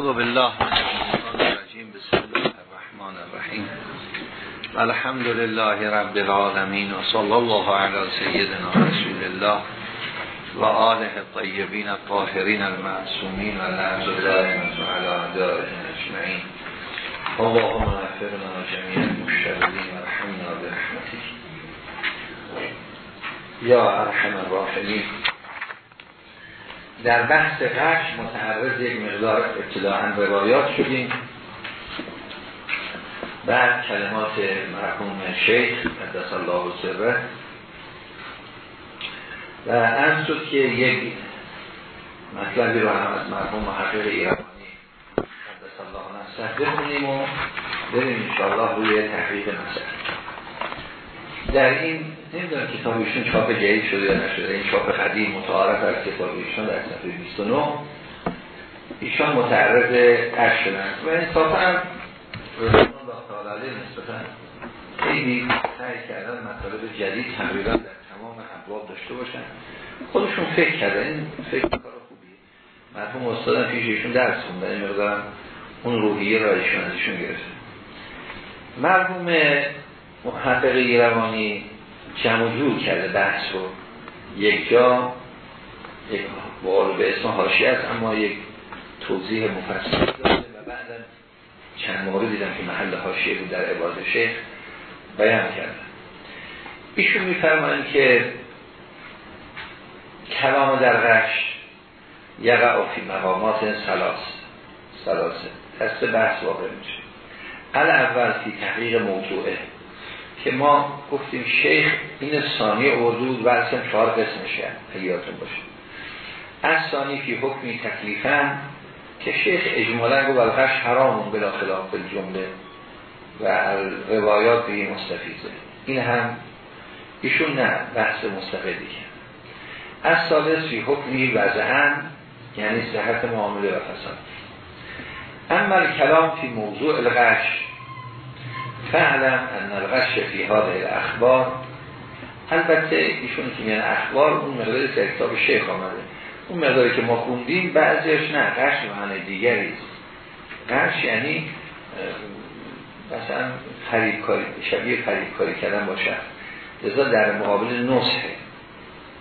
اعوذ بالله بسم الله الرحمن الرحیم. الحمد لله رب العالمین و صلی الله علی سیدنا رسول الله و آله الطیبین الطاهرین المعصومین و دائمت و علی اعدائهم اجمعین. اللهم اغفرنا جميع المشتغلین و رحمنا برحمتك یا ارحم الراحمین. در بحث غش متعرض یک مقدار ابتداعا روایات شدیم. بعد کلمات مرحوم شیخ قدس الله سره. و از شد که یک مطلبی رو هم از مرحوم محقق ایرانی قدس الله نفسه بخونیم و بریم انشاءالله روی تحقیق مسئله. در این نمی‌دونم کتاب ایشون چاپ جدید شده یا نشده. این چاپ قدیم متعارف از کتاب ایشون در صفحه 29 ایشان متعرض اش شدن. و انصافا هم رسول الله تعالی نسبتا خیلی سعی کردن مطالب جدید تقریبا در تمام ابواب داشته باشن. خودشون فکر کردن. این فکر کار خوبی مرحوم استادم پیش ایشون درس خوندن این مقدارم اون روحیه را ایشون از ایشون گرفت. مرحوم محقق ایروانی جمع جور کرده بحث رو. یک جا یک به اسم هاشی است اما یک توضیح مفصل داده و بعدا چند مورد دیدم که محل هاشیه بود در عباد شیخ بیان کردن ایشون میفرمایند که کلام در غش یقع فی مقامات سلاس. سلاسه دست بحث واقع میشه. اول فی تحقیق موضوعه. که ما گفتیم شیخ این ثانی اردود و اصلا چهار قسمشه حیاتون باشه. از ثانی فی حکمی تکلیفن که شیخ اجمالا گو بلغش حرامون بلا خلاف جمله و روایات به مستفیزه این هم ایشون نه بحث مستقلی کرد از ثالث فی حکمی وضعن یعنی صحت معامله و فساد. اما کلام فی موضوع الغش فعلم ان الغش فی هذه الاخبار البته ایشون که میان اخبار اون مقداری که کتاب شیخ آمده. اون مقداری که ما خوندیم بعضیش نه غش معنی دیگری. غش یعنی مثلا خریدکاری شبیه خریدکاری کردن باشه. لذا در مقابل نصحه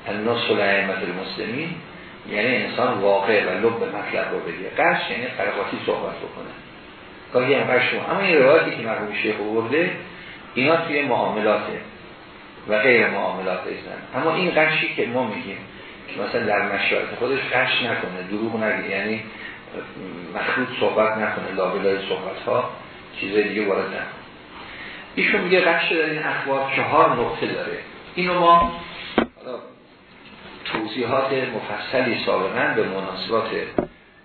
النصح لعیمت المسلمین یعنی انسان واقع و لب مطلب رو بگیره غش یعنی خرقاتی صحبت بکنه. گاهی هم قشم اما این روایتی که مرحوم شیخ برده اینا توی معاملاته و غیر معاملات هستن اما این قشی که ما میگیم که مثلا در مشاهد خودش قش نکنه دروغ نگه یعنی مخلوط صحبت نکنه لابلای صحبت ها چیز دیگه وارد نکنه. ایشون میگه قش در این اخبار چهار نقطه داره. اینو ما توضیحات مفصلی سابقا به مناسبات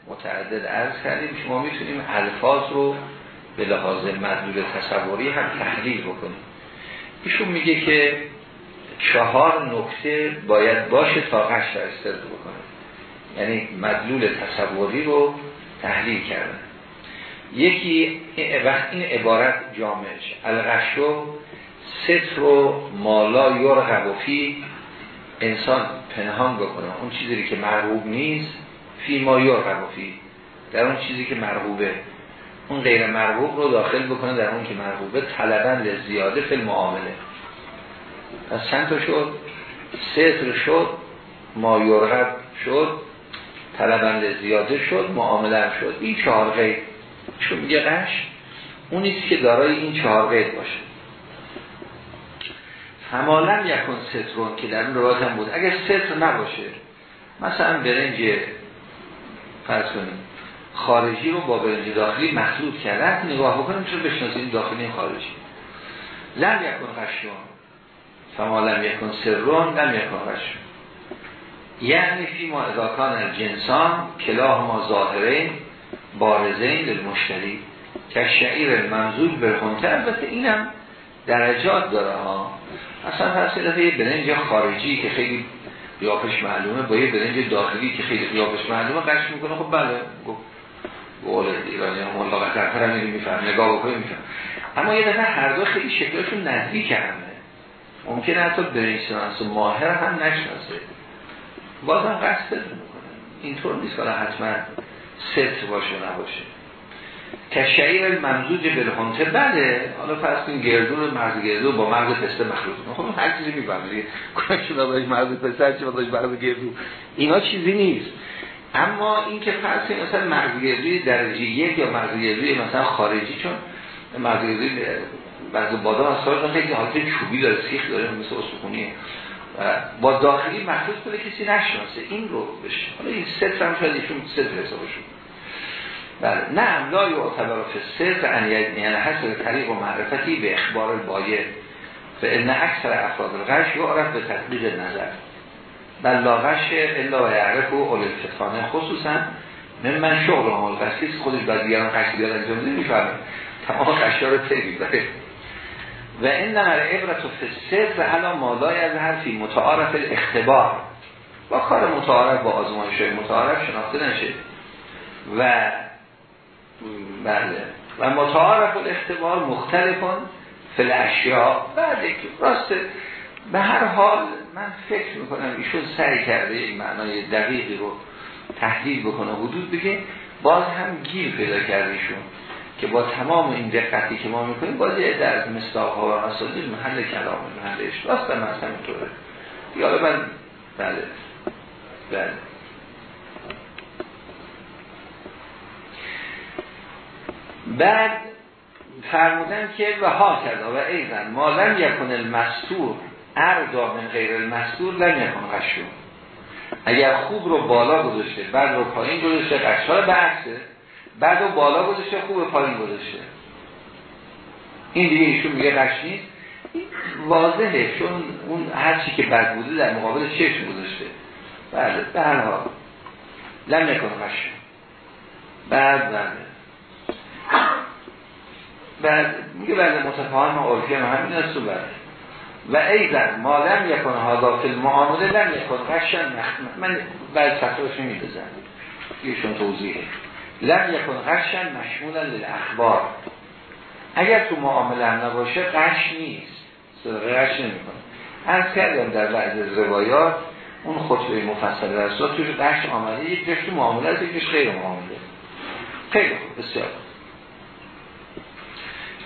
متعدد عرض کردیم. که ما می‌تونیم الفاظ رو به لحاظ مدلول تصوری هم تحلیل بکنیم. ایشون میگه که چهار نکته باید باشه تا قشت استرد بکنه. یعنی مدلول تصوری رو تحلیل کردن. یکی وقت این عبارت جامعش الغشو ستر و مالا فی انسان پنهان بکنه. اون چیزی که مرغوب نیست فی ما یرغب فی در اون چیزی که مرغوبه. اون غیر مرغوب رو داخل بکنه در اون که مرغوبه طلبن زیاده فی المعامله. پس چند تا شد؟ ستر شد ما شد طلبن زیاده شد معامله شد. این چهار غیر. چون میگه قش اونیست که دارای این چهار غیر باشه. همالم یکن سترون که در اون روایت هم بود. اگر ستر نباشه مثلا برنج فرض کنیم خارجی رو با برنج داخلی مخلوط کرده نگاه بکنیم چون بشناسیم؟ داخلی خارجی. لم یکن غشون فما لم یکن سرون لم یکن غشون یعنی فی ما اداکان جنسان کلاه ما ظاهرین بارزین للمشتری. که شعیر منظور برخونته البته اینم درجات داره ها. اصلا هر یه برنج خارجی که خیلی قیافش معلومه با یه برنج داخلی که خیلی قیافش معلومه قش می‌کنه. خب بله. گفت قول ایرانی هم الله قطر هم میفهم نگاه بکنه میفهم اما یه دفعه هر دو خیلی شکلشون نزدیک همه ممکنه حتی برنج شناس و ماهر هم نشناسه. بازم قصد می‌کنه اینطور نیست که حتما ست باشه نباشه. تشعیر ممزوج بالهنته بله؟ حالا فرض کنیم گردون مغز گردون با مغز پسته مخلوط. خب هر چیزی می‌فهمید کنه باید مغز پسته چه باید مغز گردون اینا چیزی نیست. اما این که فرض مثلا مغز گردوی درجه یک یا مغز گردوی مثلا خارجی چون مغز گردوی بعض بادام از خارج خیلی حالت چوبی داره سیخ داره مثل استخونیه با داخلی مخلوط کنه کسی نشناسه. این رو بشه. حالا این ست هم شاید ایشون ست حسابشون. بله. نه لا یعتبر فی الصدق یعنی حسب طریق و معرفتی به اخبار البایه فان اکثر افراد الغش یعرف به تطبیق نظر. بل لا غش الا و یعرف و اول الفتخانه خصوصا من من شغل هم که خودش باید دیگران غش بیاد انجام نمی‌فهمه تمام غشا رو تیبی داره و این نمر عبرت فسد و علا مالای از حرفی متعارف الاختبار. با کار متعارف با آزمایش متعارف شناخته نشه. و بله. و متعارف الاختبار مختلفون فل اشیا بعد راست. به هر حال من فکر می‌کنم ایشون سعی کرده این معنای دقیقی رو تحلیل بکنه. حدود بگه باز هم گیر پیدا کرده ایشون که با تمام این دقتی که ما می‌کنیم باز یه در مستاق ها و اساسی محل کلام محلش راست هم اصلا اینطوره. یا من بله. بله. بعد فرمودن که و ها کرده و ایزن ما لم یکن المستور اردا من غیر المستور لم یکن قشون اگر خوب رو بالا گذاشته بعد رو پایین گذاشته قشها رو بعکسه بعد رو بالا گذاشته خوب پایین گذاشته. این دیگه ایشون میگه قش نیست. واضحه چون اون هر چی که بد بوده در مقابل چشم گذاشته. بله به هر حال. لم یکن قشون بعد بله. بعد میگه بعد متفاهم عرفی هم همین است بعد. و ایضا ما لم یکن هادا فی المعامله لم یکن قشن من بعد سطرش میدازم ایشون توضیحه. لم یکن قشن مشمولا للاخبار. اگر تو معامله هم نباشه قش نیست. صدقه قش نمی‌کنه. از کردم در بعض روایات اون خطبه مفصل رسول توش قش آمده یک جشت معامله است یک غیر معامله. خیلی خوب بسیار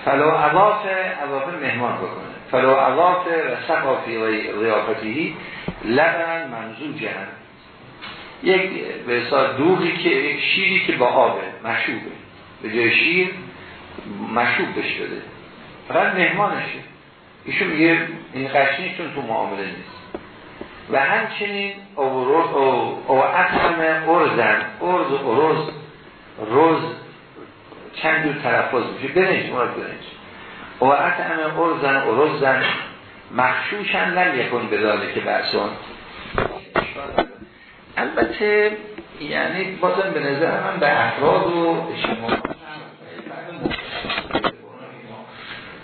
فلو عواف عواف مهمان بکنه. فلو عواف و سقافی و ریافتیهی لبن منظور جهن یک به دوغی که یک شیری که با آبه مشوبه به جای شیر مشوب بشه فقط مهمانشه. ایشون میگه این قشنی چون تو معامله نیست. و همچنین او اطعم ارزن ارز ارز روز چند جور تلفظ میشه. برنج مراد برنج و اطعم ارزن ارزن مخشوشن لم یکن بداله که برسون البته یعنی بازم به نظر من به افراد و شما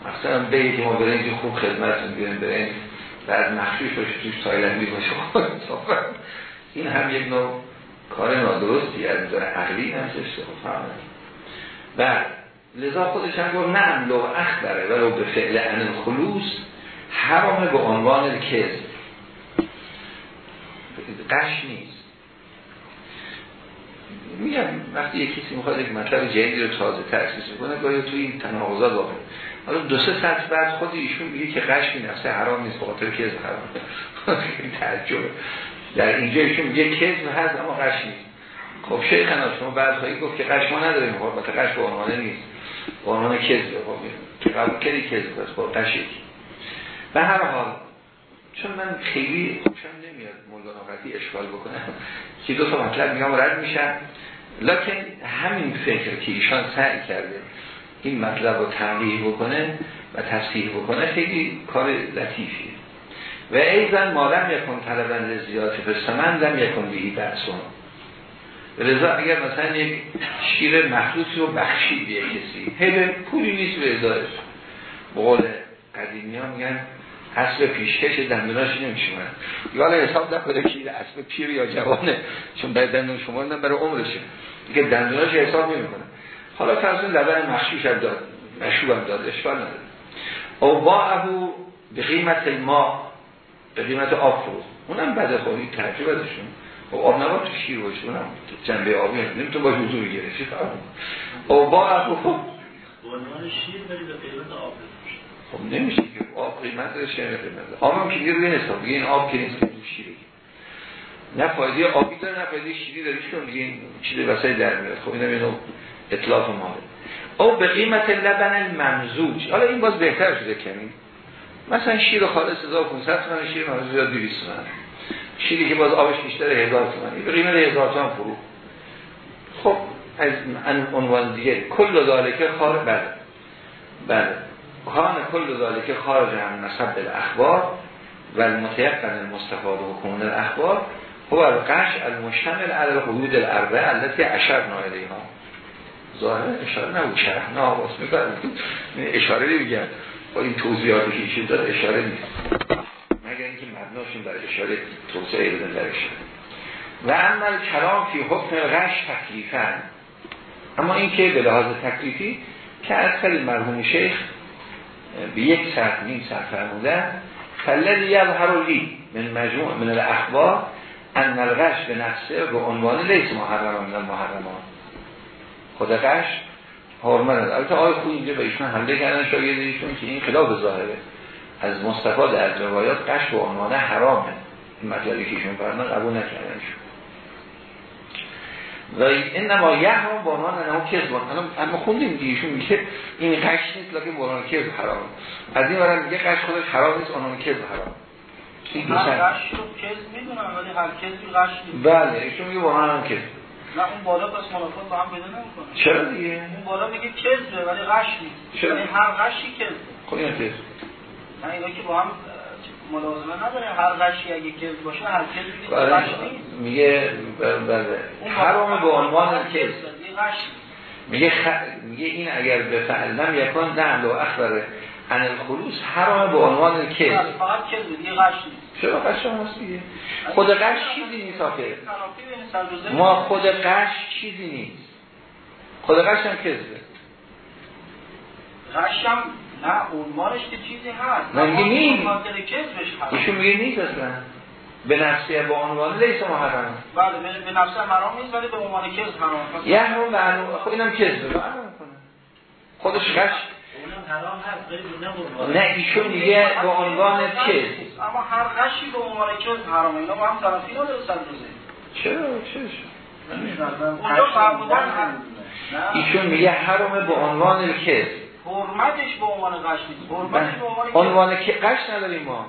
مثلا بیتی ما برنج خوب خدمتون بیاریم برنج بعد مخشوش باشه توش تایلندی باشه. این هم یک نوع کار نادرستی از عقلی نمیشه خب بعد لذا خودش هم گفت نه لو اخبره ولو به فعل ان خلوص حرامه به عنوان کذب قش نیست. میگم وقتی یکی کسی می‌خواد یک مطلب جدید رو تازه تأسیس می‌کنه گاهی تو این تناقضات واقع حالا دو سه سطح بعد خود ایشون میگه که قش نفسه حرام نیست به خاطر کذب حرام. تعجب در اینجا ایشون میگه کذب هست اما قش نیست. خب شیخنا شما بعد خواهی گفت که قش ما نداریم خب البته قش به عنوان نیست. به عنوان کذب خب قبل کلی است با قشی به هر حال چون من خیلی خوشم نمیاد مولانا قطعی اشکال بکنم که دو تا مطلب میگم رد میشن لکن همین فکر که ایشان سعی کرده این مطلب رو تنقیح بکنه و تصحیح بکنه خیلی کار لطیفیه. و ایزن مالم یکن طلبن زیاد پسمن لم یکن بیهی برسون رضا اگر مثلا یک شیر مخلوصی رو بخشید به کسی هیده پولی نیست به ازایش بقول قدیمی ها میگن اصل پیشکش دندوناش نمیشونن یا حساب نکنه شیر اصل پیر یا جوانه چون باید دندون شما رو برای عمرشه. دیگه دندوناش حساب نمی‌کنه. حالا فرضون لبن مخشوش هم داد مشروب هم داد اشکال نداره. او با ابو به قیمت ما به قیمت آب فروز. اونم بده خوری ترجیب ازشون خب آب نباید تو شیر باشه اونم جنبه آبی هم نمیتون باید حضور بگیره چی فرق او با عنوان شیر ولی به قیمت آب خب نمیشه که آب قیمت داره شیر قیمت آب هم که روی حساب این آب که نیست که شیره. نه فایده آبی داره نه فایده شیری داره. چون میگه این چیز وسایل در میاد خب اینم اینو اطلاف ماله. او به قیمت لبن الممزوج حالا این باز بهتر شده کنیم مثلا شیر خالص 1500 تومن شیر ممزوج 200 تومن شیری که باز آبش بیشتر 1000 تومن. به قیمت 1000 تومن فرو. خب از عنوان دیگه. کل ذالکه خارج بله بله. کان کل ذالکه خارج هم نسب الاخبار و المتیقن المستفاد و حکومون الاخبار. هو القش المشتمل علی حدود الاربعه التي اشرنا الیها. ظاهر اشاره نبود. شرح نه آواز اشاره نمیگن با این توضیحاتی که ایشون داد اشاره نیست. مبناشون در اشاره توسعه بدن در اشاره و عمل کلام فی حکم غش تکلیفن اما اینکه به لحاظ تکلیفی که از خیلی مرحوم شیخ به یک ساعت نیم ساعت فرمودن فلل یظهر لی من مجموع من الاخبار ان الغش به نفسه به عنوان لیس محرم من محرمان. خود غش حرمه نداره البته آقای خوی اینجا به ایشون حمله کردن شاید ایشون که این خلاف ظاهره. از مستفاد از روایات قش به عنوان حرامه. این مطلبی که ایشون فرمان قبول نکردن شد. و این نما یحرم با عنوان انه کذب. اما خوندیم دیگه ایشون میگه این قش نیست لکه عنوان کذب حرام از این ورم میگه قش خودش حرام نیست عنوان کذب حرام. این دو قش رو کذب می‌دونم ولی هر کذبی قش نیست. بله ایشون میگه کذب. نه اون بالا پس منافات با هم پیدا نمی‌کنه. چرا دیگه؟ اون بالا میگه کذبه ولی غش نیست. چرا؟ یعنی هر غشی کذبه. خب این کذب. نه اینا که با هم ملازمه نداره هر غشی اگه کذب باشه هر کذبی بله. غش نیست. میگه بله حرام به عنوان کذب میگه خ... میگه این اگر به فعلم یکان نه و اخبره عن الخلوص حرام به عنوان کذب فقط کذب دیگه غش نیست. چرا هست دیگه؟ خود قش چیزی نیست آخه. ما خود قش چیزی نیست. خود قش هم کذبه غش هم نه عنوانش که چیزی هست نه میگه نیست؟ ایشون میگه نیست اصلا. به نفسیه با عنوان لیس محرم. بله به- به نفس حرام نیست ولی به عنوان کذب حرام یه هم به عنوان خب اینم کذبه به حرام خودش قش اونم حرام هست ولی به نه ایشون میگه به عنوان کذب اما هر غشی به عنوان کذب حرامه اینا با هم طرفی نداره سرزوزه چرا؟ چرا؟ اونجا فرمودن هم نه. ایشون میگه حرام به عنوان کذب حرمتش به عنوان غش نیست. حرمتش به عنوان عنوان که قش نداریم ما.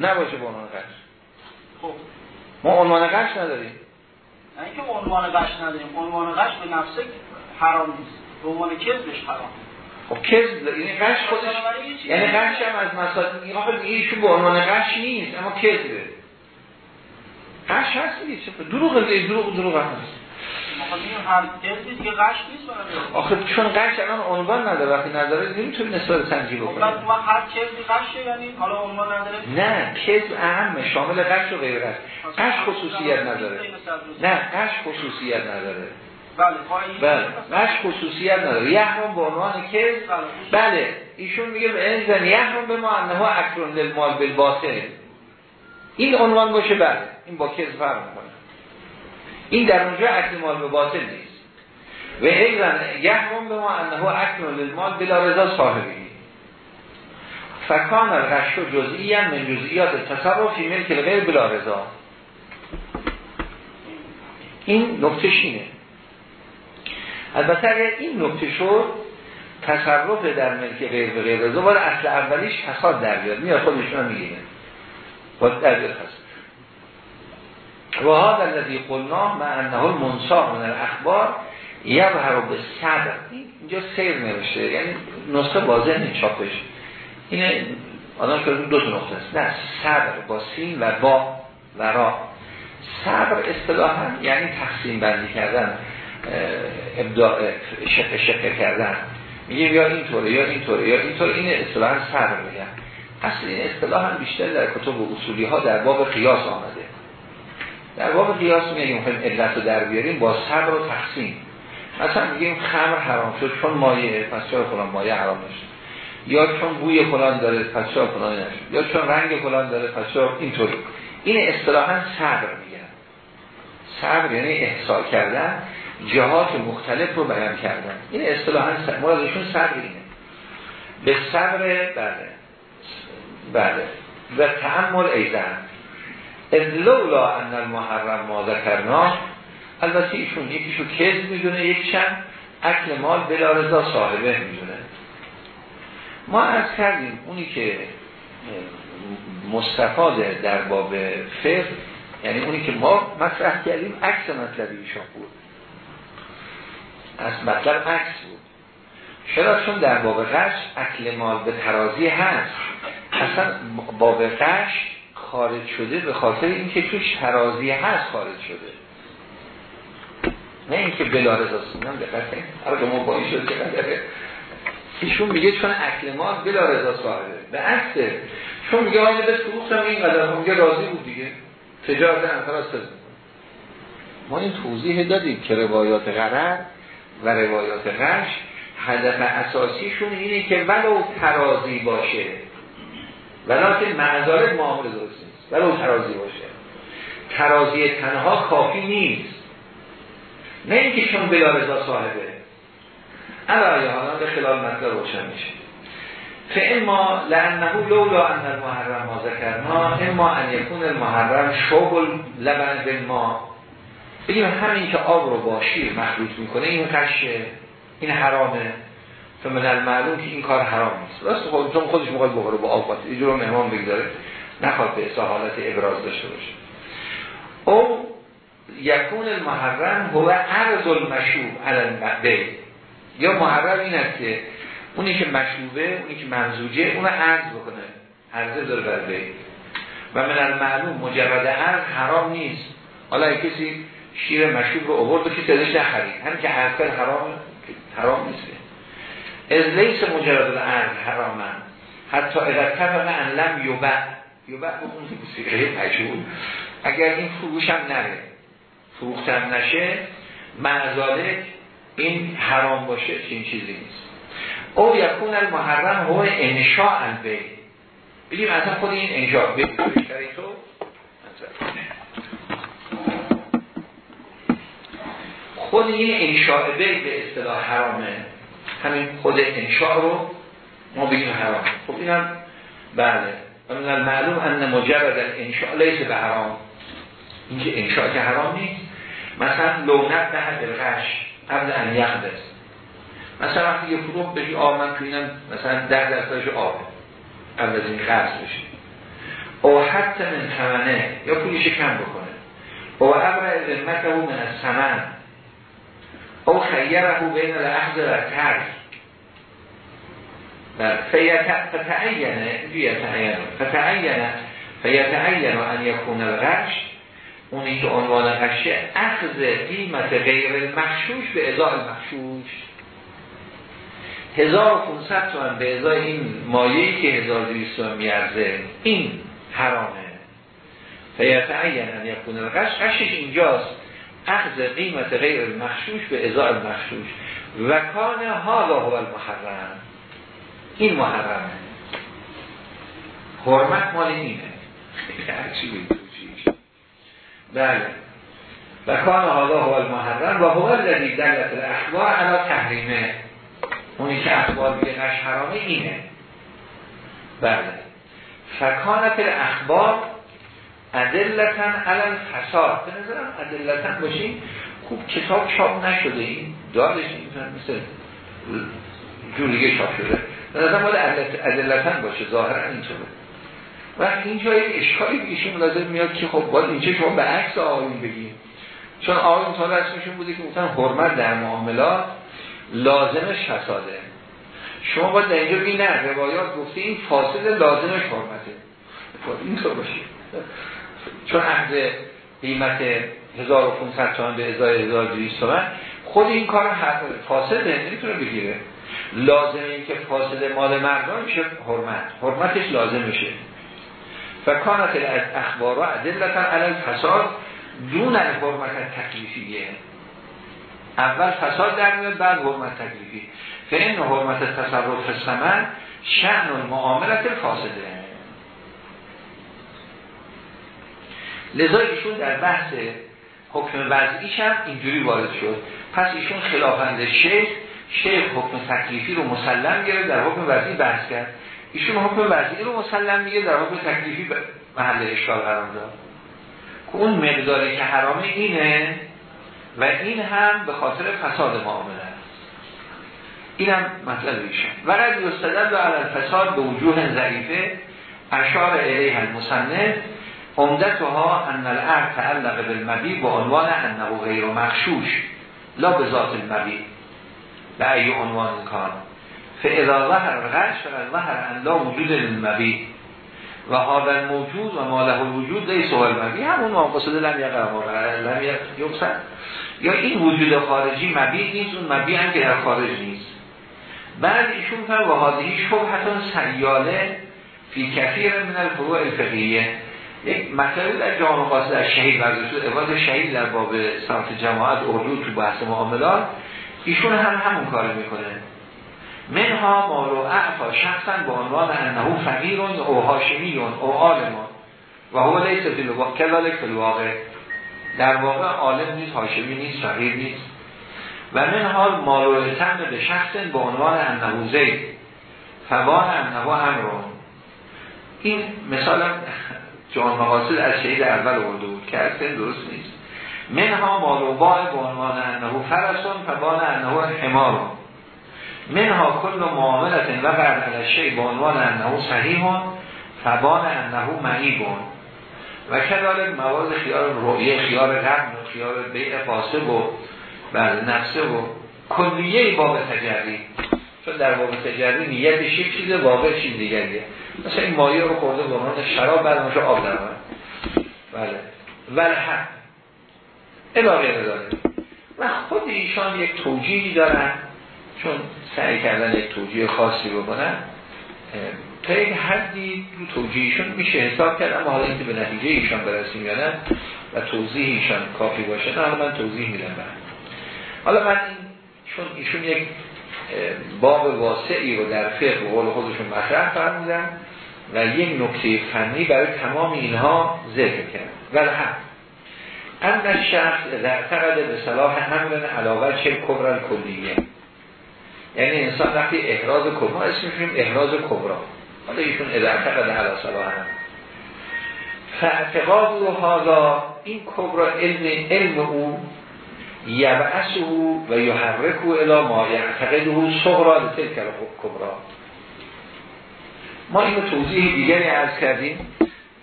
نباشه به عنوان قش. خب. ما عنوان قش نداریم. نه اینکه عنوان غش نداریم. عنوان غش به نفسه حرام نیست. به عنوان کذبش حرام خب کذب یعنی قش خودش یعنی قش هم از مسائل میگه آخه میگه ایشون به عنوان قش نیست اما کذبه. قش هست دیگه چه دروغ دروغ دروغ هست آخه چون قش الان عنوان نداره وقتی نداره نمی‌تونی نسبت سنجی خب بکنی ما هر کذبی غشه یعنی حالا عنوان نداره. نه کذب اهمه شامل قش و غیر قش قش خصوصیت نداره. نه قش خصوصیت نداره. بله بله قش خصوصیت نداره. یحرم به عنوان کذب بله ایشون میگه به انزن یحرم به ما انه اکرون للمال بالباطل. این عنوان باشه بله. این با کذب فرق می‌کنه. این در اونجا اکل مال به باطل نیست. و ایضا یحرم به ما انه اکرون للمال بلا رضا صاحبی. فکان الغش جزئی هم من جزئیات تصرف فی ملک الغیر بلا رضا. این نکته اینه البته اگر این نکته شد تصرف در ملک غیر به غیر رضا اصل اولیش فساد در بیاد. میاد خودشون هم می‌گیره. باید در بیاد هست و هذا الذي قلناه مع انه المنصاع من الاخبار یظهر به صبر اینجا سیر نوشته یعنی نسخه واضح نیست چاپش. این آدم که دو تا نقطه است. نه صبر با سین و با و را. صبر اصطلاحا یعنی تقسیم بندی کردن ابداع شق شق کردن. میگیم یا اینطوره یا اینطوره یا اینطوره. این اصطلاحا صبر میگن اصل این اصطلاح هم بیشتر در کتب اصولی ها در باب قیاس آمده. در باب قیاس میگیم خیلی علت رو در بیاریم با صبر و تقسیم مثلا میگیم خمر حرام شد چون مایه پس چرا فلان مایه حرام نشد یا چون بوی فلان داره پس چرا فلان نشد یا چون رنگ فلان داره پس چرا اینطوری؟ این اصطلاحا صبر میگن. صبر یعنی احسا کردن جهات مختلف رو بیان کردن. این اصطلاحا مرادشون صبر اینه. به صبر بله. بله. و تعمل ایزن. از لولا ان المحرم ما ذکرنا البته ایشون یکیشو کذ می‌دونه یک چند اکل مال بلا رضا صاحبه می‌دونه. ما از کردیم اونی که مستفاده در باب فقه یعنی اونی که ما مطرح کردیم عکس مطلب ایشان بود. از مطلب عکس بود. چرا؟ چون در باب قش اکل مال به ترازی هست. اصلا باب قش خارج شده به خاطر اینکه توش ترازی هست خارج شده. نه اینکه بلا رضا سینم دقت کنید. آره ما با این شد ایشون میگه چون اکل مال بلا رضا صاحبه. به عکسه چون میگه آقا به فروختم این قدر میگه راضی بود دیگه. تجارت انفراز ما این توضیح دادیم که روایات غرر و روایات غش هدف اساسیشون اینه که ولو ترازی باشه. که معذارت معامل درست نیست. ولو ترازی باشه. ترازی تنها کافی نیست. نه اینکه چون بلا رضا صاحبه. علایه حالا به خلال مطلب روشن میشه. فاما لانه لولا ان المحرم ما ذکرنا اما ان یکون المحرم شغل لبن ما. بگیم همین که آب رو با شیر مخلوط می‌کنه این قشه این حرامه. فمن المعلوم که این کار حرام نیست. راست خود چون خودش می‌خواد بخوره با آب باید اینجور مهمان بگذاره نخواد به اصلا حالت ابراز داشته باشه. او یکون المحرم هو عرض المشوب علی یا محرم این است که اونی که مشروبه اونی که منزوجه اون عرض بکنه. عرضه داره بر و من المعلوم مجرد عرض حرام نیست. حالا کسی شیر مشروب رو اوورد و کسی ازش نخرید. همین که عرض حرام حرام نیست. از لیس مجرد عرض حرامن حتی اگر طبقه ان لم یوبع یوبع بخون بسیقه مجهول. اگر این فروش هم نره فروختم نشه معذالک این حرام باشه این چیزی نیست. او یکون المحرم هو انشاء البی بگیم اصلا خود این انشاء بی تو خود این انشاء بی به اصطلاح حرامه. همین خود انشاء رو ما بگیم حرام. خب این هم بله. و من المعلوم ان مجرد انشاء لیس به حرام. اینکه انشاء که حرام نیست. مثلا لونت نه در غش قبل ان یقدس مثلا وقتی یه فروغ بشی آب من تو اینم مثلا ده درصدش آبه قبل از این قرض بشه. او حتی من ثمنه یا پولیش کم بکنه. او ابر ذمته من از ثمن. او خیره بین الاخذ و ترک فتعینه فتعینه. فیتعینه ان یکون الغش. اونی که عنوان غشه اخذ قیمت غیر المخشوش به ازای المخشوش 1500 تومن به ازای این مایهی که 1200 تومن میارزه این حرامه. فیتعین ان یکون الغش. غشش اینجاست. اخذ قیمت غیر المخشوش به ازای المخشوش. و کان حالا هو المحرم. این محرمه. حرمت مال اینه. بله. و کان حالا هو المحرم و هو الذی دلت الاخبار علا تحریمه. اونی که اخبار میگه قش حرامه اینه. بله. فکانت اخبار ادلتن علم فساد به نظرم ادلتن باشیم خوب کتاب چاپ نشده. این دارش مثل جوریگه چاپ شده. به نظرم باید ادلتن باشه ظاهرا اینطوره. وقتی اینجا یک اشکالی بیشون لازم میاد که خب باید اینجا شما به عکس آقایون بگیم چون آقایون تا رسمشون بوده که مثلا حرمت در معاملات لازمش فساده. شما باید در اینجا بگی نه روایات گفته این فاسد لازمش حرمته. باید اینطور باشه. چون عهد قیمت 1500 تومن به ازای 1200 تومن خود این کار فاسده نمی‌تونه بگیره. لازم این که فاسد مال مردم میشه حرمت. حرمتش لازم میشه فکانت از اخبار و عدلتا علی فساد دون حرمت تکلیفیه. اول فساد در میاد بعد حرمت تکلیفی. فین حرمت تصرف سمن شأن المعاملت فاسده. لذا ایشون در بحث حکم وضعیش هم اینجوری وارد شد. پس ایشون خلافند شیخ شیخ حکم تکلیفی رو مسلم گرفت در حکم وضعی بحث کرد. ایشون حکم وضعی رو مسلم میگه در حکم تکلیفی محل اشکال قرار داد. که اون مقداری که حرامه اینه و این هم به خاطر فساد معامله است. این هم مطلب ایشان و قد یستدل علی الفساد به وجوه ضعیفه اشار الیه المصنف عمدتها ان الارض تعلق بالمبی با عنوان انه غیر مخشوش لا به ذات المبی به ای عنوان کار. فاذا ظهر الغش فقد ظهر ان لا وجود للمبی و هذا موجود و ماله وجود لیس هو المبی همون مقصد لم یقع لم یقصد یا این وجود خارجی مبی نیست اون مبی هم که در خارج نیست. بعد ایشون فرم و هادهی شبهتون سیاله فی کثیر من الفروع الفقهیه. یک مطلب در جامعه قاصد در شهید ورزش شد. عباد شهید در باب سمت جماعت اردو تو بحث معاملات. ایشون هم همون کار می‌کنه. منها مالو اعفا شخصا به عنوان انهو فقیرون او هاشمیون او عالمون و هو لیس کذالک فی الواقع. در واقع عالم نیست هاشمی نیست فقیر نیست. و من حال مالو به شخص به عنوان انهو زید. فوان انهو امرون. این مثلا جان مقاصد از شهید اول آورده بود که اصلا درست نیست. منها مالوبای به عنوان انهو فرسون فبان انهو حمارون منها کل معاملت و شی به عنوان انهو صحیحون فبان انهو معیبون. و کدال مواد خیار رویه خیار و خیار بیع فاسب و بعد نفسه و کلیه باب تجری. چون در باب تجری نیتش یک چیز واقع چیز دیگریه. مثلا این مایه رو خورده به عنوان شراب بعد آب در بله. ولحق علاقه داره و خود ایشان یک توجیهی دارن چون سعی کردن یک توجیه خاصی بکنن. تا یک حدی توجیهشون میشه حساب کرد اما حالا اینکه به نتیجه ایشان برسیم یا نه و توضیح ایشان کافی باشه نه حالا من توضیح میدم حالا من چون ایشون یک باب واسعی رو در فقه و قول خودشون مطرح فرمودن و یک نکته فنی برای تمام اینها ذکر کرد ولی هم ان شخص در تقد به صلاح همین علاوه چه کبران کلیه یعنی انسان وقتی احراز کبرا اسمش احراز کبرا حالا ایشون تقد علا صلاح هم فاعتقاد حالا این کبرا علم علم او یبعث او و یحرک او الا ما یعتقد او صغرا لتلک کبرا ما اینو توضیح دیگری عرض کردیم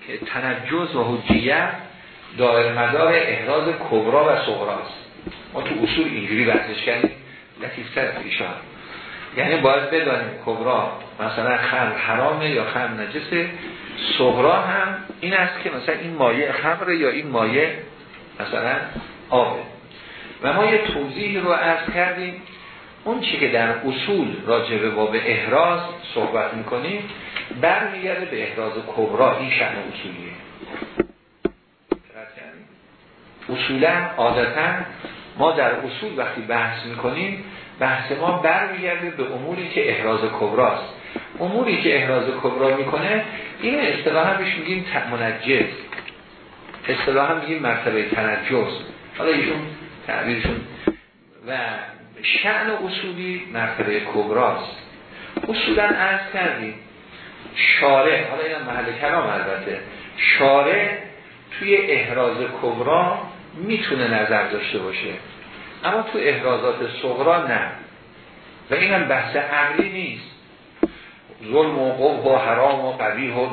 که تنجز و حجیت دائر مدار احراز کبرا و صغراست. ما تو اصول اینجوری بحثش کردیم لطیفتر ایشان. یعنی باید بدانیم کبرا مثلا خمر حرامه یا خمر نجسه. صغرا هم این است که مثلا این مایه خمر یا این مایه مثلا آبه. و ما یه توضیح رو عرض کردیم. اون چی که در اصول راجع به باب احراز صحبت می‌کنیم برمیگرده به احراز کبرا این اصولیه. اصولا عادتا ما در اصول وقتی بحث می‌کنیم بحث ما برمیگرده به اموری که احراز کبراست اموری که احراز کبرا می‌کنه این اصطلاحا بهش میگیم منجز. اصطلاحا میگیم مرتبه تنجز. حالا ایشون تعبیرشون. و شعن اصولی مرتبه کبراست. اصولا عرض کردیم شارع حالا این محل کلام البته. شارع توی احراز کبرا می‌تونه نظر داشته باشه. اما تو احرازات صغرا نه. و اینم بحث عملی نیست. ظلم و قب و حرام و قبیح و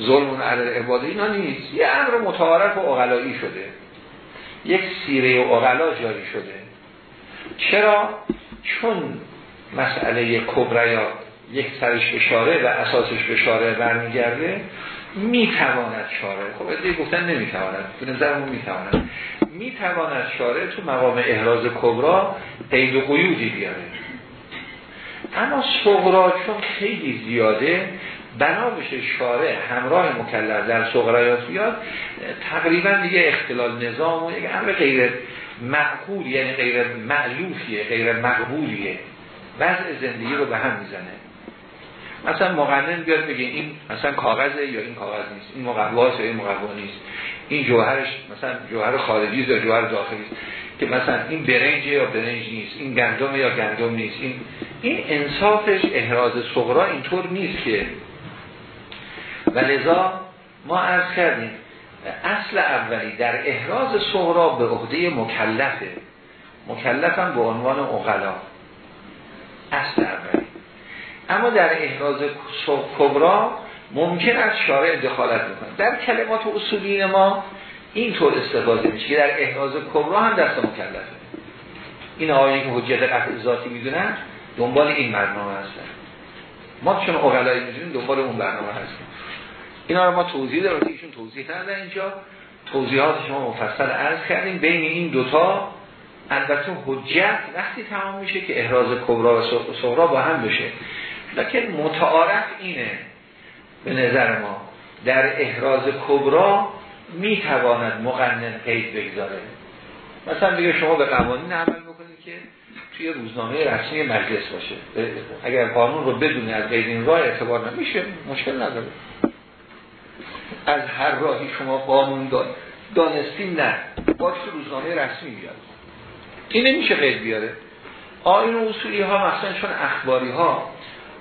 ظلم علی عباده اینا نیست. یه امر متعارف و اغلایی شده. یک سیره اغلا جاری شده. چرا؟ چون مسئله کبریات یک سرش اشاره و اساسش به شاره برمیگرده می‌تواند شاره خب ادهی گفتن نمی‌تواند به نظرمون می‌تواند. می‌تواند شاره تو مقام احراز کبرا قید و قیودی بیاره. اما صغرا چون خیلی زیاده بنا بشه شارع همراه مکلف در صغرایات بیاد تقریبا دیگه اختلال نظام و یک امر غیر معقول یعنی غیر معلوفیه غیر مقبولیه. وضع زندگی رو به هم می‌زنه. مثلا مقنن بیاد بگه این مثلا کاغذه یا این کاغذ نیست این مقواست یا این مقوا نیست. این جوهرش مثلا جوهر خارجی یا جوهر داخلی است. که مثلا این برنج یا برنج نیست این گندم یا گندم نیست. این این انصافش احراز صغرا اینطور نیست که و لذا ما عرض کردیم اصل اولی در احراز صغرا به عهده مکلفه. مکلفم به عنوان اغلا اصل اولی. اما در احراز کبرا ممکن است شارع دخالت بکنه. در کلمات اصولی ما اینطور استفاده میشه که در احراز کبرا هم دست مکلفه. این آقایی که حجت قطع ذاتی می‌دونن دنبال این برنامه هستن. ما چون اغلایی می‌دونیم دنبال اون برنامه هستیم. اینا رو ما توضیح داریم ایشون توضیح ندارن اینجا. توضیحات شما مفصل عرض کردیم. بین این دوتا البته حجت وقتی تمام میشه که احراز کبرا و صغرا با هم بشه. لکن متعارف اینه به نظر ما. در احراز کبرا می‌تواند مقنن قید بگذاره. مثلا بگه شما به قوانین عمل بکنید که توی روزنامه رسمی مجلس باشه. اگر قانون رو بدونه از قید این راه اعتبار نمیشه. مشکل نداره. از هر راهی شما قانون دانستین نه. باش روزنامه رسمی بیاد. این نمیشه قید بیاره. آین اصولی ها مثلا چون اخباری ها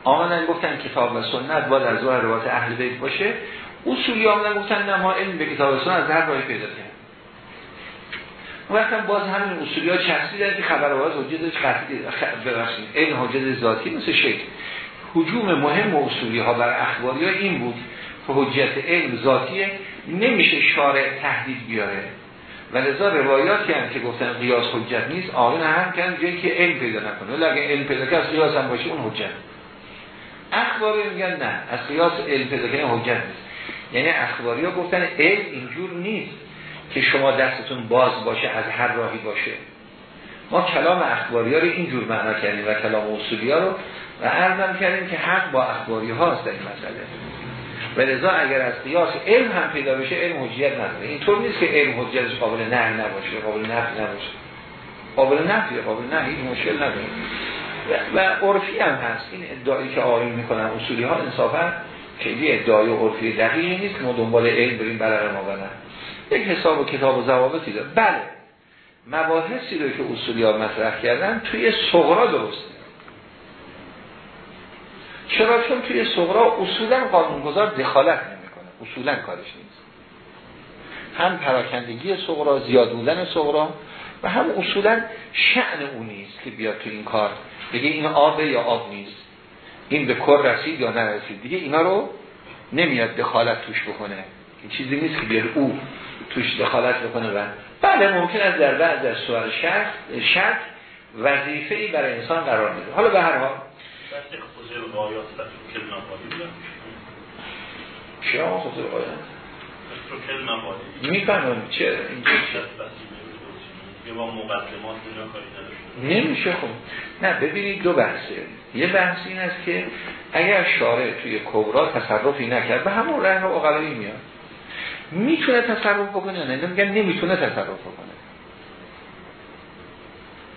آمدن گفتن کتاب و سنت باید از راه روایت اهل بیت باشه. اصولی آمدن گفتن نه ما علم به کتاب و سنت از هر راهی پیدا کرد وقتا باز همین اصولی ها چسبیدن که خبر آواز قطعی ببخشید این حجت ذاتی مثل شکل. حجوم مهم اصولی ها بر اخباری ها این بود که حجت علم ذاتیه نمیشه شارع تهدید بیاره. و لذا روایاتی هم که گفتن قیاس حجت نیست آقای هم کن جایی که علم پیدا نکنه. ولی اگه علم پیدا کنه قیاس هم باشه اون حجت. اخباری میگن نه از قیاس علم پیدا کنه حجت نیست. یعنی اخباری ها گفتن علم اینجور نیست که شما دستتون باز باشه از هر راهی باشه. ما کلام اخباری ها رو اینجور معنا کردیم و کلام اصولی ها رو و عرضم کردیم که حق با اخباری هاست در این مسئله. و لذا اگر از قیاس علم هم پیدا بشه علم حجیت نداره. اینطور نیست که علم حجیتش قابل نه نباشه قابل نفی نباشه. قابل نفی قابل نه این مشکل نداره. و عرفی هم هست. این ادعایی که آقایون می‌کنن اصولی ها انصافا خیلی ادعای عرفی دقیقی نیست. ما دنبال علم بریم برای ما بنن یک حساب و کتاب و ضوابطی داره. بله مباحثی رو که اصولی ها مطرح کردن توی صغرا درسته. چرا؟ چون توی صغرا اصولا قانونگذار دخالت نمی‌کنه. اصولا کارش نیست. هم پراکندگی صغرا زیاد بودن صغرا و هم اصولا شعن او نیست که بیاد تو این کار. بگه این آبه یا آب نیست. این به کر رسید یا نرسید. دیگه اینا رو نمیاد دخالت توش بکنه. این چیزی نیست که بیاد او توش دخالت بکنه و بله ممکن است در بعض از سوال شک وظیفه ای برای انسان قرار میده حالا به هر حال چرا خصوص قایات می‌فهمم چه نمیشه خب. نه ببینید دو بحثه. یه بحث این است که اگر شارع توی کبرا تصرفی نکرد به همون رنگ اقلایی میاد. می‌تونه تصرف بکنه نه؟ میگن نمی‌تونه تصرف بکنه.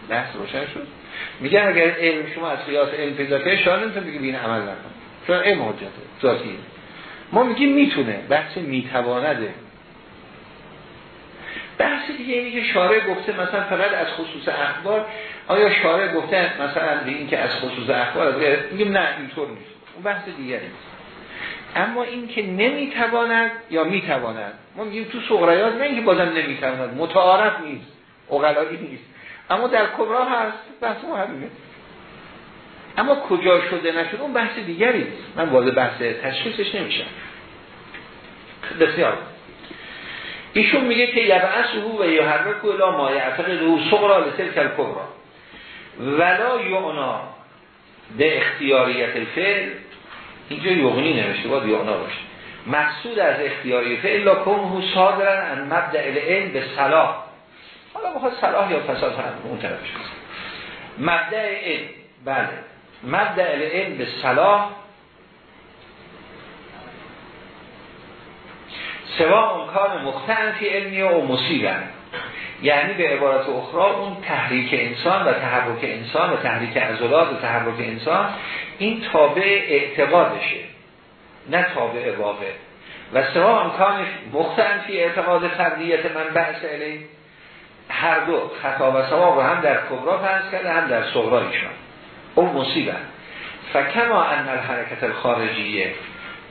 بحث روشن شد؟ میگن اگر علم شما از قیاس علم پیدا کنه شاید نمی‌تونه بگه بین عمل نکن. چون علم حجته ذاتی ما میگیم می‌تونه. بحث میتوانده بحث دیگه اینه که شارع گفته مثلا فقط از خصوص اخبار. آیا شارع گفته مثلا به این که از خصوص اخبار؟ میگیم نه اینطور نیست. اون بحث دیگری اما این که نمی‌تواند یا می‌تواند. ما میگیم تو سغریات نه اینکه بازم نمی‌تواند. متعارف نیست. اقلایی نیست. اما در کبرا هست بحث ما همینه. اما کجا شده نشده اون بحث دیگری من وارد بحث تشخیصش نمیشم. بسیار. ایشون میگه که یبعثه و یحرک الی ما یعتقد صغرا لتلک الکبرا. ولا یعنا به اختیاریت الفعل. اینجا یغنی نمیشه باید یعنا باشه. مقصود از اختیاری فعل لا کنه صادرن ان مبدع العلم به صلاح. حالا بخواد صلاح یا فساد هم اون طرفش مبدع علم بله. مبدع العلم به صلاح سوا اون کار مختن فی علمی و مصیبن یعنی به عبارت اخرى اون تحریک انسان و تحرک انسان و تحریک عضلات و تحرک انسان این تابع اعتقادشه نه تابع واقع. و سوا امکانش مختن فی اعتقاد فردیت من بحث علی هر دو خطا و سوا رو هم در کبرا فرض کرده هم در صغرا ایشان. اون مصیبه. فکما ان الحرکت الخارجیه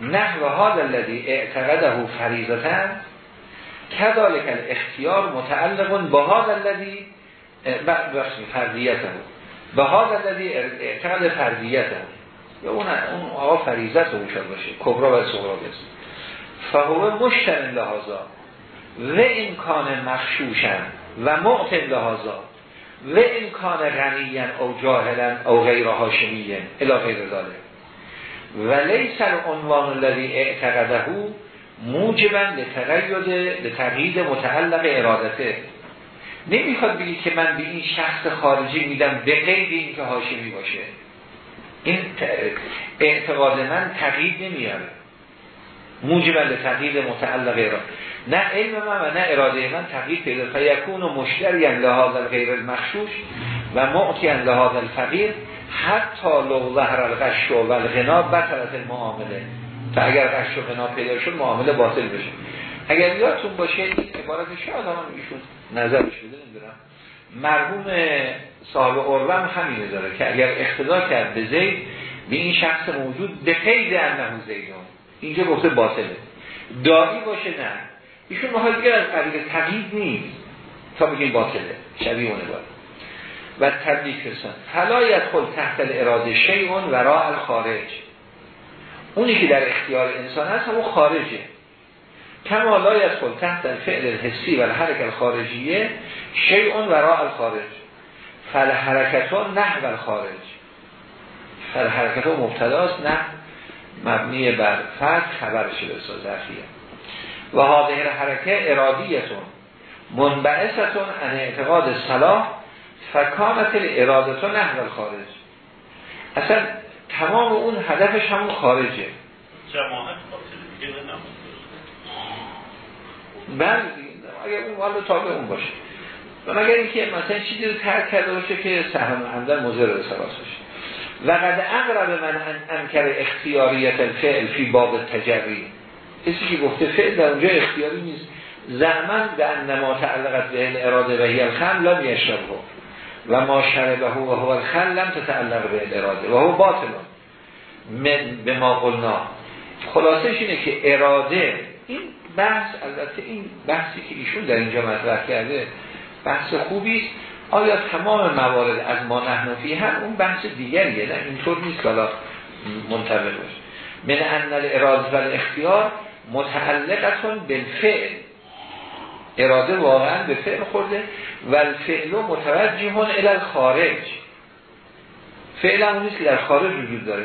نحو هذا الذي اعتقده فریضتا کذالک الاختیار متعلق با هذا الذي بخش فردیته با هذا الذي فردیته یا اون اون آقا فریضت رو باشه کبرا و صغرا بس فهو مشتر لحاظا. و امکان مخشوشن و معت لحاظا. و امکان غنیین او جاهلن او غیر هاشمیین الى غیر ذالک و لیس العنوان الذي اعتقده موجبا به تقیید متعلق ارادته. نمی‌خواد بگی که من به این شخص خارجی میدم به غیر این که هاشمی باشه. این اعتقاد من تقیید نمیاره. موجبا به تقیید متعلق اراده نه علم من و نه اراده من تقیید پیدا فیکون و مشتری لحاظ غیر المخشوش و معتی لحاظ الفقیر. حتی لو ظهر الغش و الغنا بطلت المعامله تا اگر غش و غنا پیدا شد معامله باطل بشه. اگر یادتون باشه این عبارت شاید هم ایشون نظرش بده نمی‌دونم. مرحوم صاحب اروم همینه داره که اگر اقتدا کرد به زید به این شخص موجود به قید انه زیدون اینجا گفته باطله. دایی باشه نه. ایشون محال دیگر از قبیل تقیید نیست. تا بگیم باطله. شبیه اونه باید و تبلیغ کسان فلا خود تحت اراده شیعون و راه الخارج. اونی که در اختیار انسان هست همون خارجه. کما لا یدخل تحت الفعل الحسی و الحرکت الخارجیه شیعون و راه الخارج. فل حرکتان نه الخارج. فل حرکتان مبتداست نه مبنی بر فرد خبرش ظرفیه. و حاضر حرکه ارادیتون. منبعثتون ان اعتقاد صلاح فکانت ارادتون نحو خارج اصلا تمام اون هدفش همون خارجه. جماعت بله اگر اون والا تابع اون باشه. و مگر اینکه مثلا چیزی رو ترک کرده باشه که سهم همدن مزر رسالاس باشه. و قد اقرب من انکر اختیاریت الفعل فی باب تجری. کسی که گفته فعل در اونجا اختیاری نیست. زمن به انما تعلقت به اراده و هی الخم لم یشربه و ما شربه و هو الخل لم تتعلق به اراده. و هو باطل. من به ما قلنا. خلاصش اینه که اراده این بحث البته این بحثی که ایشون در اینجا مطرح کرده بحث خوبی آیا تمام موارد از ما نحنفی هم اون بحث دیگریه؟ نه اینطور نیست که منطبق باشه. من ان اراده و اختیار متعلقتون بالفعل اراده واقعا به فعل خورده و الفعل متوجهون الى خارج فعل هم نیست که در خارج وجود داره.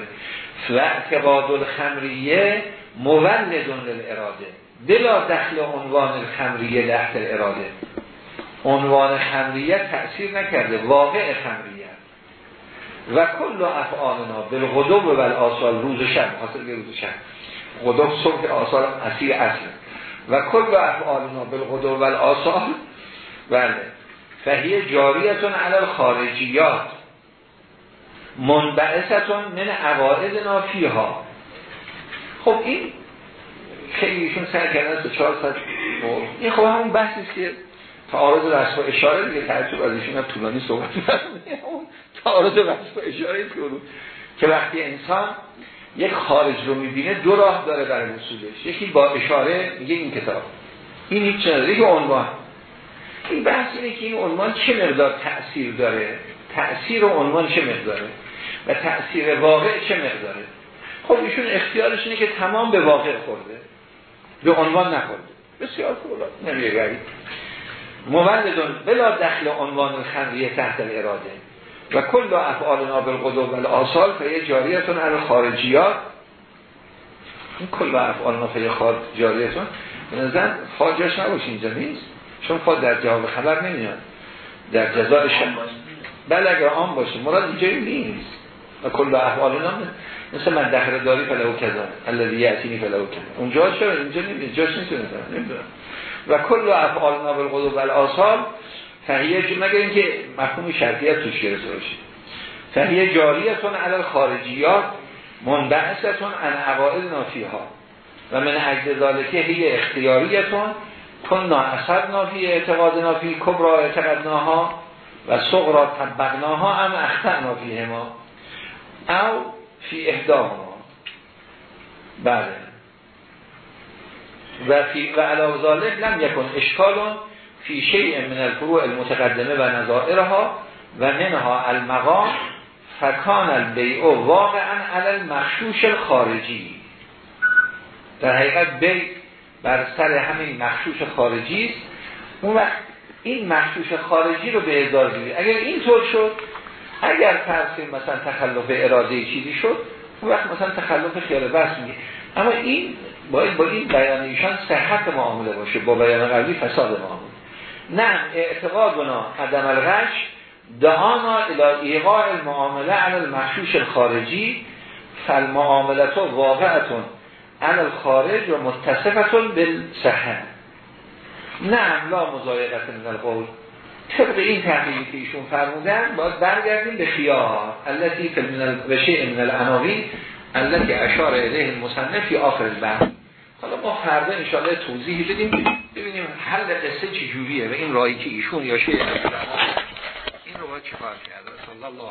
و اعتقاد الخمریه مولدون اراده بلا دخل عنوان الخمریه تحت اراده. عنوان خمریه تأثیر نکرده واقع خمریه. و کل افعالنا بالغدو و آسال روز و شب حاصل روز شب. غدو صبح آسال اسیر اصل. و کل افعالنا بالغدو و آسال بله. فهیه جاریتون علی خارجیات منبعثتون من عوائد نافیها. خب این خیلی ایشون سر کردن از چهار ساعت این خب همون بحثی که تعارض رسم اشاره دیگه تعجب از ایشون هم طولانی صحبت اون تعارض رسم اشاره که که وقتی انسان یک خارج رو می‌بینه دو راه داره برای وصولش. یکی با اشاره میگه این کتاب. این هیچ نداره یک عنوان. این بحث که این عنوان چه مقدار تأثیر داره؟ تأثیر و عنوان چه مقداره؟ و تأثیر واقع چه مقداره؟ خب ایشون اختیارش اینه که تمام به واقع خورده. به عنوان نخورده. بسیار خوب. نمیگه مولدون بلا دخل عنوان الخمریه تحت الاراده و کل افعال نابل قدوم و آسال فیه جاریتون علی خارجیات این کل افعال نابل جاریتون. به نظر فاجش نباشه اینجا نیست. چون فا در جواب خبر نمیاد. در جزای شما بله اگر آن باشه. مراد اینجا نیست. و کل احوال نام مثل من دهره داری فلو کذا. الذی یاتینی فلو کذا. اونجا چرا؟ اینجا نمیاد جاش نیست. نمی‌دونم. و کل افعالنا بالقلوب و الاسال فهیه مگر اینکه مفهوم شرطیت توش گرفته باشید فهیه جاریتون علی الخارجیات منبعثتون عن عقائد نافیها. و من عجز ذالکه هی اختیاریتون کن اثر نافی اعتقاد نافی کبرا اعتقادناها و صغرا طبقناها هم اختر نافی ما او فی اهداهما بله. و فی و علاوه ذالک لم یکن اشکالون فی شیء من الفروع المتقدمه و نظائرها و منها المقام فکان البیع واقعا علی المخشوش الخارجی. در حقیقت بی بر سر همین مخشوش خارجی است. اون این مخشوش خارجی رو به ازار اگر این طور شد اگر فرض مثلا تخلف اراده چیزی شد اون وقت مثلا تخلف خیال بس میگه اما این باید با این بیان ایشان صحت معامله باشه با بیان قبلی فساد معامله. نه اعتقادنا عدم الغش دعانا الى ایقاع المعامله علی المخشوش الخارجی فالمعاملت واقعتون علی الخارج و متصفتون بالصحه. نه لا مزایقت من القول. طبق این تحقیقی که ایشون فرمودن باید برگردیم به خیار. التي من من العناوین التي اشار الیه المصنف آخر البحث. حالا ما فردا انشاءالله توضیحی بدیم ببینیم حل قصه چجوریه و این رایی که ایشون یا شیع این رو باید چکار کرده صلی الله